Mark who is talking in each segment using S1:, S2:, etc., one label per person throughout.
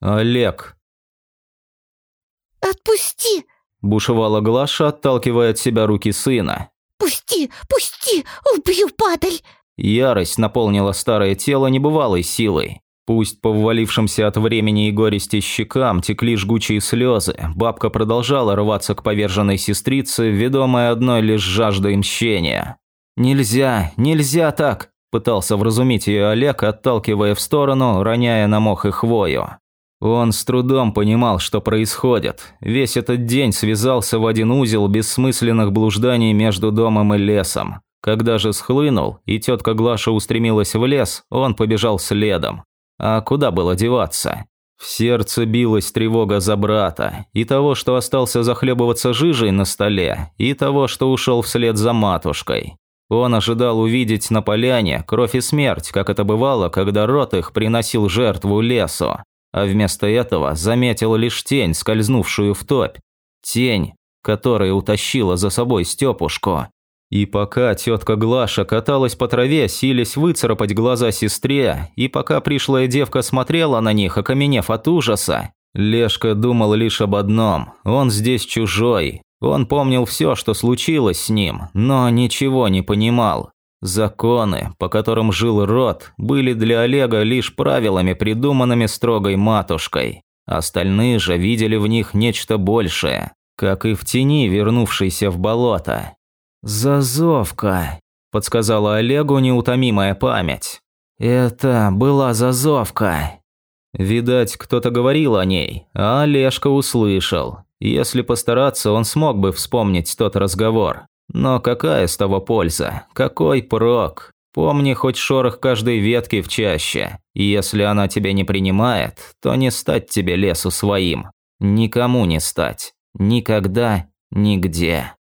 S1: Олег.
S2: «Отпусти!
S1: Бушевала Глаша, отталкивая от себя руки сына.
S2: Пусти! Пусти! Убью, падаль!»
S1: Ярость наполнила старое тело небывалой силой. Пусть по ввалившимся от времени и горести щекам текли жгучие слезы, бабка продолжала рваться к поверженной сестрице, ведомая одной лишь жаждой мщения. «Нельзя, нельзя так!» – пытался вразумить ее Олег, отталкивая в сторону, роняя на мох и хвою. Он с трудом понимал, что происходит. Весь этот день связался в один узел бессмысленных блужданий между домом и лесом. Когда же схлынул, и тетка Глаша устремилась в лес, он побежал следом. А куда было деваться? В сердце билась тревога за брата, и того, что остался захлебываться жижей на столе, и того, что ушел вслед за матушкой. Он ожидал увидеть на поляне кровь и смерть, как это бывало, когда рот их приносил жертву лесу а вместо этого заметил лишь тень, скользнувшую в топь. Тень, которая утащила за собой Степушку. И пока тетка Глаша каталась по траве, силясь выцарапать глаза сестре, и пока пришлая девка смотрела на них, окаменев от ужаса, Лешка думал лишь об одном – он здесь чужой. Он помнил все, что случилось с ним, но ничего не понимал. Законы, по которым жил род, были для Олега лишь правилами, придуманными строгой матушкой. Остальные же видели в них нечто большее, как и в тени, вернувшейся в болото. «Зазовка», – подсказала Олегу неутомимая память. «Это была зазовка». Видать, кто-то говорил о ней, а Олежка услышал. Если постараться, он смог бы вспомнить тот разговор. Но какая с того польза? Какой прок? Помни хоть шорох каждой ветки в чаще. И если она тебя не принимает, то не стать тебе лесу своим. Никому не стать. Никогда, нигде.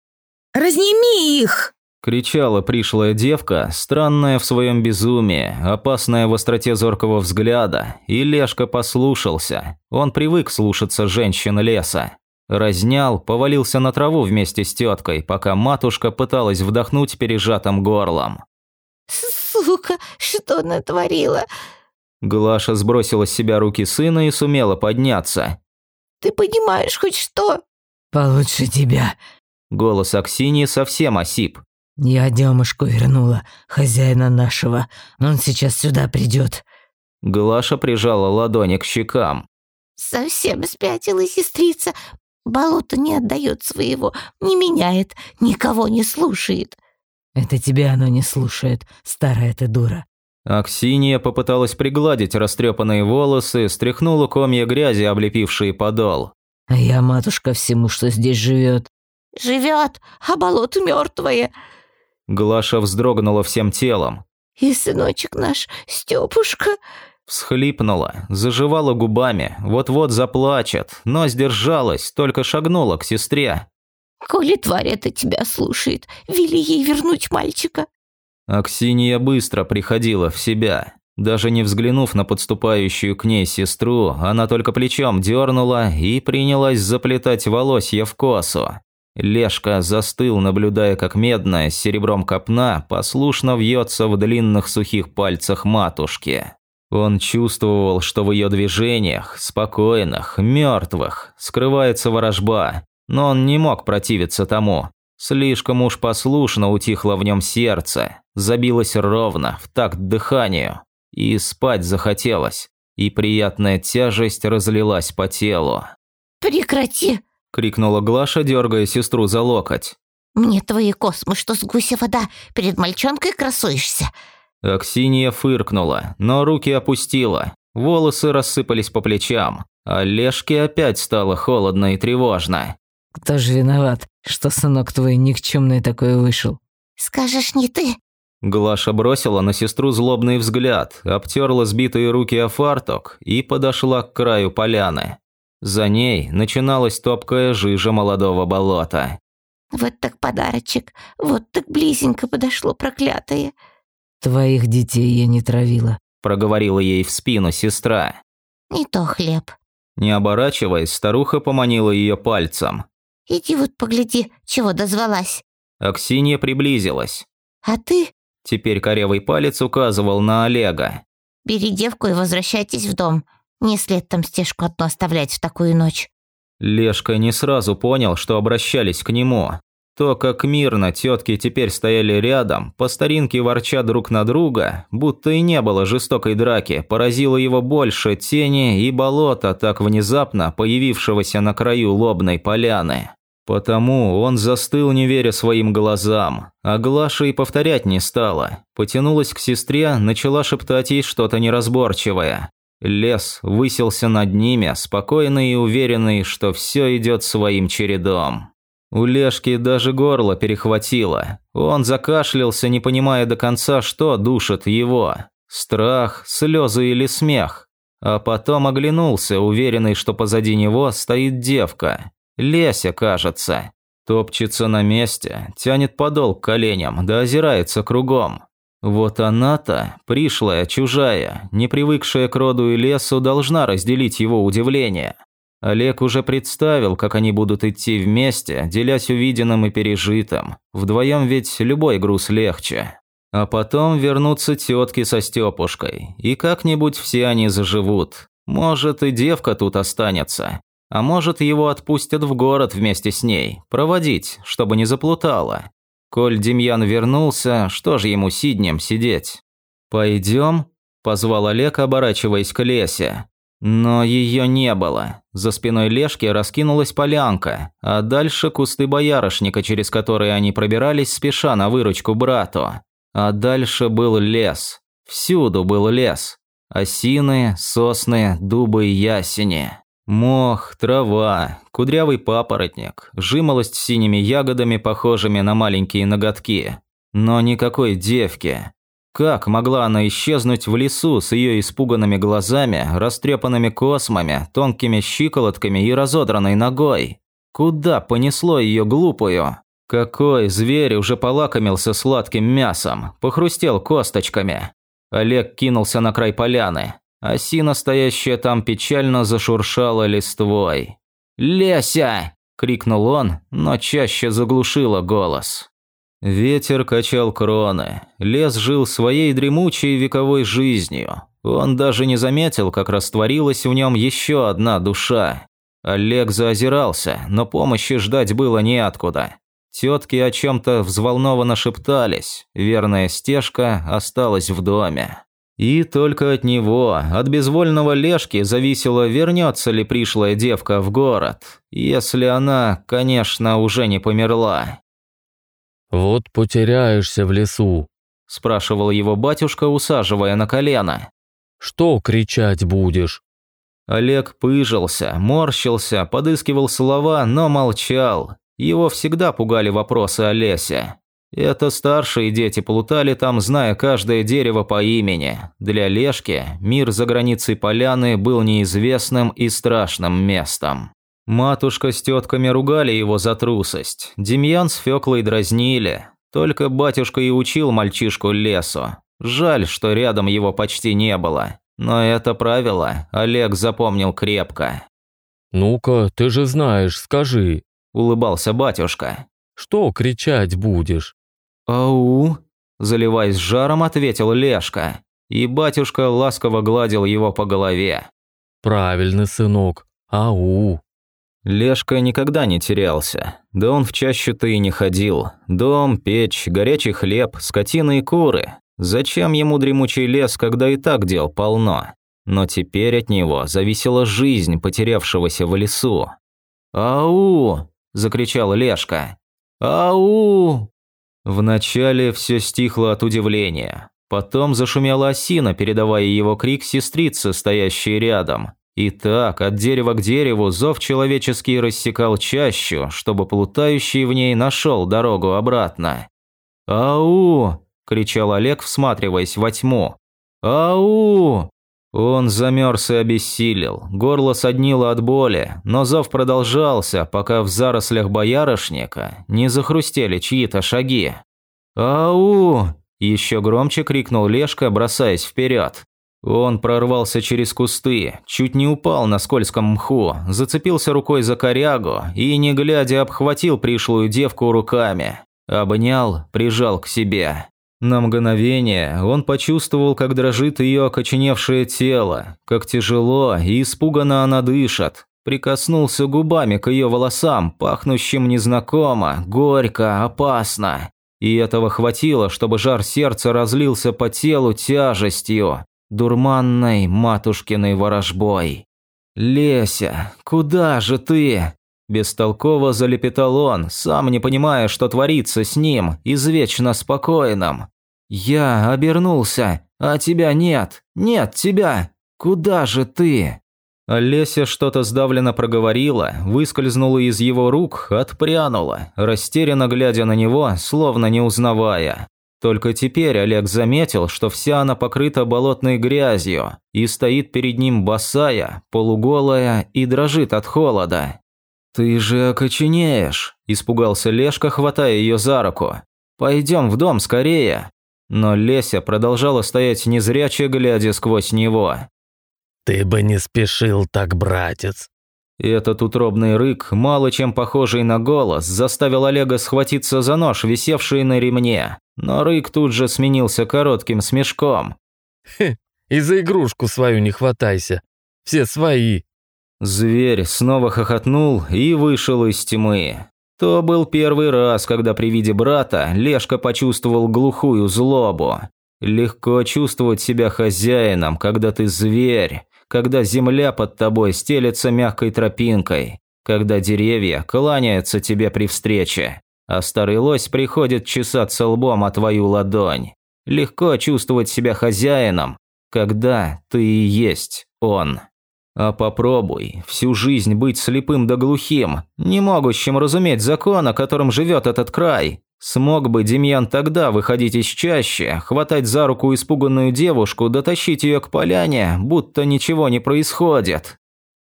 S2: «Разними их!»
S1: Кричала пришлая девка, странная в своем безумии, опасная в остроте зоркого взгляда, и Лешка послушался. Он привык слушаться женщин леса. Разнял, повалился на траву вместе с теткой, пока матушка пыталась вдохнуть пережатым горлом.
S2: «Сука, что натворила?»
S1: Глаша сбросила с себя руки сына и сумела подняться.
S2: «Ты понимаешь хоть что?»
S3: «Получше тебя».
S1: Голос Аксинии совсем осип.
S3: «Я Демушку вернула, хозяина нашего. Он сейчас сюда придет.
S1: Глаша прижала ладони к щекам.
S2: «Совсем спятила сестрица. Болото не отдает своего, не меняет, никого не слушает.
S3: Это тебя оно не слушает, старая ты дура.
S1: Аксинья попыталась пригладить растрепанные волосы, стряхнула комья грязи, облепившие подол.
S3: А я матушка всему, что здесь живет.
S2: Живет, а болото мертвое.
S1: Глаша вздрогнула всем телом.
S2: И сыночек наш, Степушка,
S1: Всхлипнула, заживала губами, вот-вот заплачет, но сдержалась, только шагнула к сестре.
S2: «Коли тварь это тебя слушает, вели ей вернуть мальчика».
S1: Аксинья быстро приходила в себя. Даже не взглянув на подступающую к ней сестру, она только плечом дернула и принялась заплетать волосья в косу. Лешка застыл, наблюдая, как медная с серебром копна послушно вьется в длинных сухих пальцах матушки. Он чувствовал, что в ее движениях, спокойных, мертвых, скрывается ворожба, но он не мог противиться тому. Слишком уж послушно утихло в нем сердце, забилось ровно, в такт дыханию, и спать захотелось, и приятная тяжесть разлилась по телу.
S2: «Прекрати!»
S1: – крикнула Глаша, дергая сестру за локоть.
S2: «Мне твои космы, что с гуся вода, перед мальчонкой красуешься!»
S1: Аксинья фыркнула, но руки опустила. Волосы рассыпались по плечам, а Лешке опять стало холодно и тревожно.
S3: «Кто же виноват, что сынок твой никчемный такой вышел?»
S2: «Скажешь не ты?»
S1: Глаша бросила на сестру злобный взгляд, обтерла сбитые руки о фартук и подошла к краю поляны. За ней начиналась топкая жижа молодого болота.
S2: «Вот так подарочек, вот так близенько подошло проклятое!»
S3: «Твоих детей я не травила», –
S1: проговорила ей в спину сестра.
S2: «Не то хлеб».
S1: Не оборачиваясь, старуха поманила ее пальцем.
S2: «Иди вот погляди, чего дозвалась».
S1: Аксинья приблизилась.
S2: «А ты?»
S1: Теперь корявый палец указывал на Олега.
S2: «Бери девку и возвращайтесь в дом. Не след там стежку одну оставлять в такую ночь.
S1: Лешка не сразу понял, что обращались к нему. То, как мирно тетки теперь стояли рядом, по старинке ворча друг на друга, будто и не было жестокой драки, поразило его больше тени и болота, так внезапно появившегося на краю лобной поляны. Потому он застыл, не веря своим глазам, а Глаша и повторять не стала. Потянулась к сестре, начала шептать ей что-то неразборчивое. Лес высился над ними, спокойный и уверенный, что все идет своим чередом. У Лешки даже горло перехватило. Он закашлялся, не понимая до конца, что душит его. Страх, слезы или смех. А потом оглянулся, уверенный, что позади него стоит девка. Леся, кажется. Топчется на месте, тянет подол к коленям, да озирается кругом. Вот она-то, пришлая, чужая, не привыкшая к роду и лесу, должна разделить его удивление. Олег уже представил, как они будут идти вместе, делясь увиденным и пережитым. Вдвоем ведь любой груз легче. А потом вернутся тетки со Степушкой, и как-нибудь все они заживут. Может, и девка тут останется. А может, его отпустят в город вместе с ней, проводить, чтобы не заплутала. Коль Демьян вернулся, что же ему сиднем сидеть? «Пойдем?» – позвал Олег, оборачиваясь к Лесе. Но ее не было. За спиной Лешки раскинулась полянка, а дальше кусты боярышника, через которые они пробирались спеша на выручку брату. А дальше был лес. Всюду был лес. Осины, сосны, дубы и ясени. Мох, трава, кудрявый папоротник, жимолость с синими ягодами, похожими на маленькие ноготки. Но никакой девки. Как могла она исчезнуть в лесу с ее испуганными глазами, растрепанными космами, тонкими щиколотками и разодранной ногой? Куда понесло ее глупую? Какой зверь уже полакомился сладким мясом, похрустел косточками? Олег кинулся на край поляны. Осина, стоящая там, печально зашуршала листвой. «Леся!» – крикнул он, но чаще заглушила голос. Ветер качал кроны, лес жил своей дремучей вековой жизнью. Он даже не заметил, как растворилась в нем еще одна душа. Олег заозирался, но помощи ждать было неоткуда. Тетки о чем-то взволнованно шептались, верная стежка осталась в доме. И только от него, от безвольного Лешки, зависело, вернется ли пришлая девка в город, если она, конечно, уже не померла.
S4: «Вот потеряешься в лесу», –
S1: спрашивал его батюшка, усаживая на колено.
S4: «Что кричать будешь?»
S1: Олег пыжился, морщился, подыскивал слова, но молчал. Его всегда пугали вопросы о лесе. Это старшие дети плутали там, зная каждое дерево по имени. Для Лешки мир за границей поляны был неизвестным и страшным местом. Матушка с тетками ругали его за трусость. Демьян с Феклой дразнили. Только батюшка и учил мальчишку лесу. Жаль, что рядом его почти не было. Но это правило Олег запомнил крепко.
S4: «Ну-ка, ты же знаешь, скажи», –
S1: улыбался батюшка.
S4: «Что кричать будешь?»
S1: «Ау!» – заливаясь жаром, ответил Лешка. И батюшка ласково гладил его по голове.
S4: «Правильно, сынок. Ау!»
S1: Лешка никогда не терялся. Да он в чащу-то и не ходил. Дом, печь, горячий хлеб, скотина и куры. Зачем ему дремучий лес, когда и так дел полно? Но теперь от него зависела жизнь потерявшегося в лесу. «Ау!» – закричал Лешка. «Ау!» Вначале все стихло от удивления. Потом зашумела осина, передавая его крик сестрице, стоящей рядом. И так, от дерева к дереву, зов человеческий рассекал чащу, чтобы плутающий в ней нашел дорогу обратно. «Ау!» – кричал Олег, всматриваясь во тьму. «Ау!» Он замерз и обессилел, горло соднило от боли, но зов продолжался, пока в зарослях боярышника не захрустели чьи-то шаги. «Ау!» – еще громче крикнул Лешка, бросаясь вперед. Он прорвался через кусты, чуть не упал на скользком мху, зацепился рукой за корягу и, не глядя, обхватил пришлую девку руками. Обнял, прижал к себе. На мгновение он почувствовал, как дрожит ее окоченевшее тело, как тяжело и испуганно она дышит. Прикоснулся губами к ее волосам, пахнущим незнакомо, горько, опасно. И этого хватило, чтобы жар сердца разлился по телу тяжестью, дурманной матушкиной ворожбой. «Леся, куда же ты?» Бестолково залепетал он, сам не понимая, что творится с ним, извечно спокойным. «Я обернулся, а тебя нет, нет тебя! Куда же ты?» Олеся что-то сдавленно проговорила, выскользнула из его рук, отпрянула, растерянно глядя на него, словно не узнавая. Только теперь Олег заметил, что вся она покрыта болотной грязью и стоит перед ним босая, полуголая и дрожит от холода. «Ты же окоченеешь», – испугался Лешка, хватая ее за руку. «Пойдем в дом скорее». Но Леся продолжала стоять незряче, глядя сквозь него.
S5: «Ты бы не спешил так, братец».
S1: Этот утробный рык, мало чем похожий на голос, заставил Олега схватиться за нож, висевший на ремне. Но рык тут же сменился коротким смешком.
S5: «Хе, и за игрушку свою не хватайся. Все свои».
S1: Зверь снова хохотнул и вышел из тьмы. То был первый раз, когда при виде брата Лешка почувствовал глухую злобу. Легко чувствовать себя хозяином, когда ты зверь, когда земля под тобой стелется мягкой тропинкой, когда деревья кланяются тебе при встрече, а старый лось приходит чесаться лбом о твою ладонь. Легко чувствовать себя хозяином, когда ты и есть он. А попробуй всю жизнь быть слепым да глухим, не могущим разуметь закон, о котором живет этот край, Смог бы Демьян тогда выходить из чащи, хватать за руку испуганную девушку, дотащить ее к поляне, будто ничего не происходит.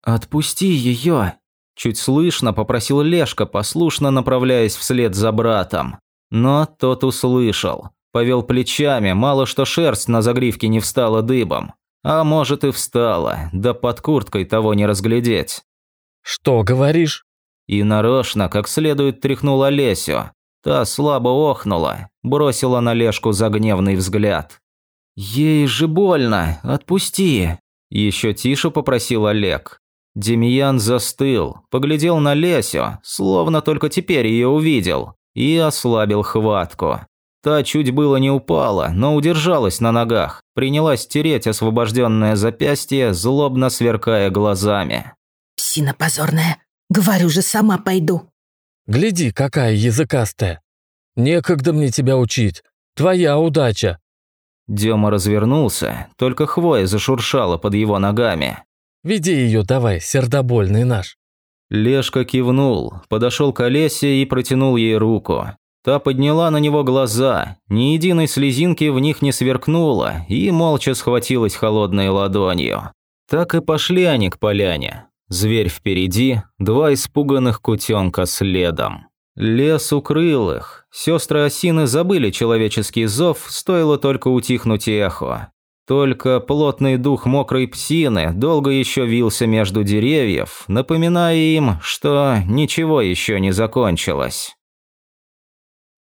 S1: «Отпусти ее!» – чуть слышно попросил Лешка, послушно направляясь вслед за братом. Но тот услышал. Повел плечами, мало что шерсть на загривке не встала дыбом. А может и встала, да под курткой того не разглядеть.
S5: «Что говоришь?»
S1: И нарочно, как следует, тряхнул Олесю. Та слабо охнула, бросила на Лешку загневный взгляд. «Ей же больно, отпусти!» Еще тише попросил Олег. Демьян застыл, поглядел на Лесю, словно только теперь ее увидел, и ослабил хватку. Та чуть было не упала, но удержалась на ногах, принялась тереть освобожденное запястье, злобно сверкая глазами.
S2: «Псина позорная, говорю же, сама пойду».
S5: Гляди, какая языкастая. Некогда мне тебя учить. Твоя удача.
S1: Дема развернулся, только хвоя зашуршала под его ногами.
S5: Веди ее давай, сердобольный наш.
S1: Лешка кивнул, подошел к Олесе и протянул ей руку. Та подняла на него глаза, ни единой слезинки в них не сверкнуло и молча схватилась холодной ладонью. Так и пошли они к поляне. Зверь впереди, два испуганных кутенка следом. Лес укрыл их. Сестры осины забыли человеческий зов, стоило только утихнуть эхо. Только плотный дух мокрой псины долго еще вился между деревьев, напоминая им, что ничего еще не закончилось.